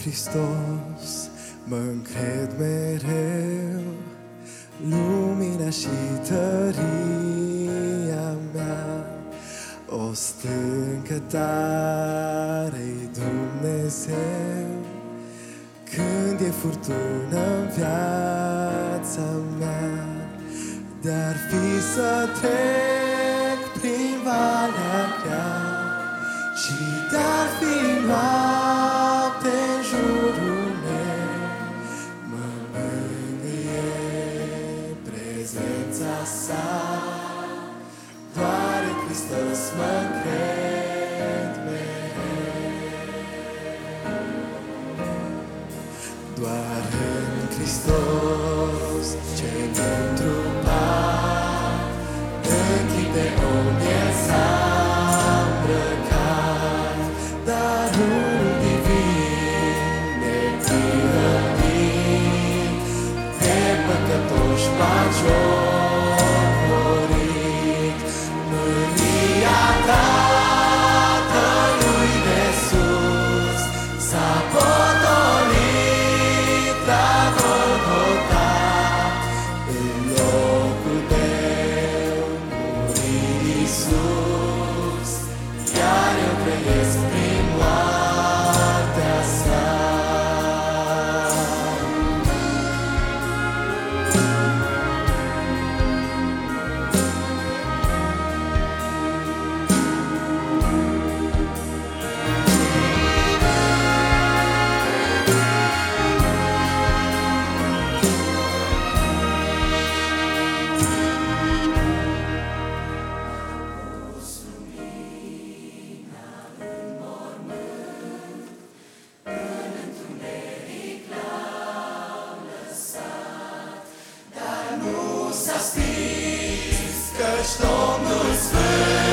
Hristos mă încred mereu, lumina și tăria mea, o stâncă tare Dumnezeu, când e furtună în viața mea, dar fi să trec prezența sa, doar în Hristos mă cred mereu. Doar în Hristos ce întrupat, în chip de om el s-a îmbrăcat, darul divin neprihănit, pe păcătoși bagiocorit. ești Domnul Sfânt.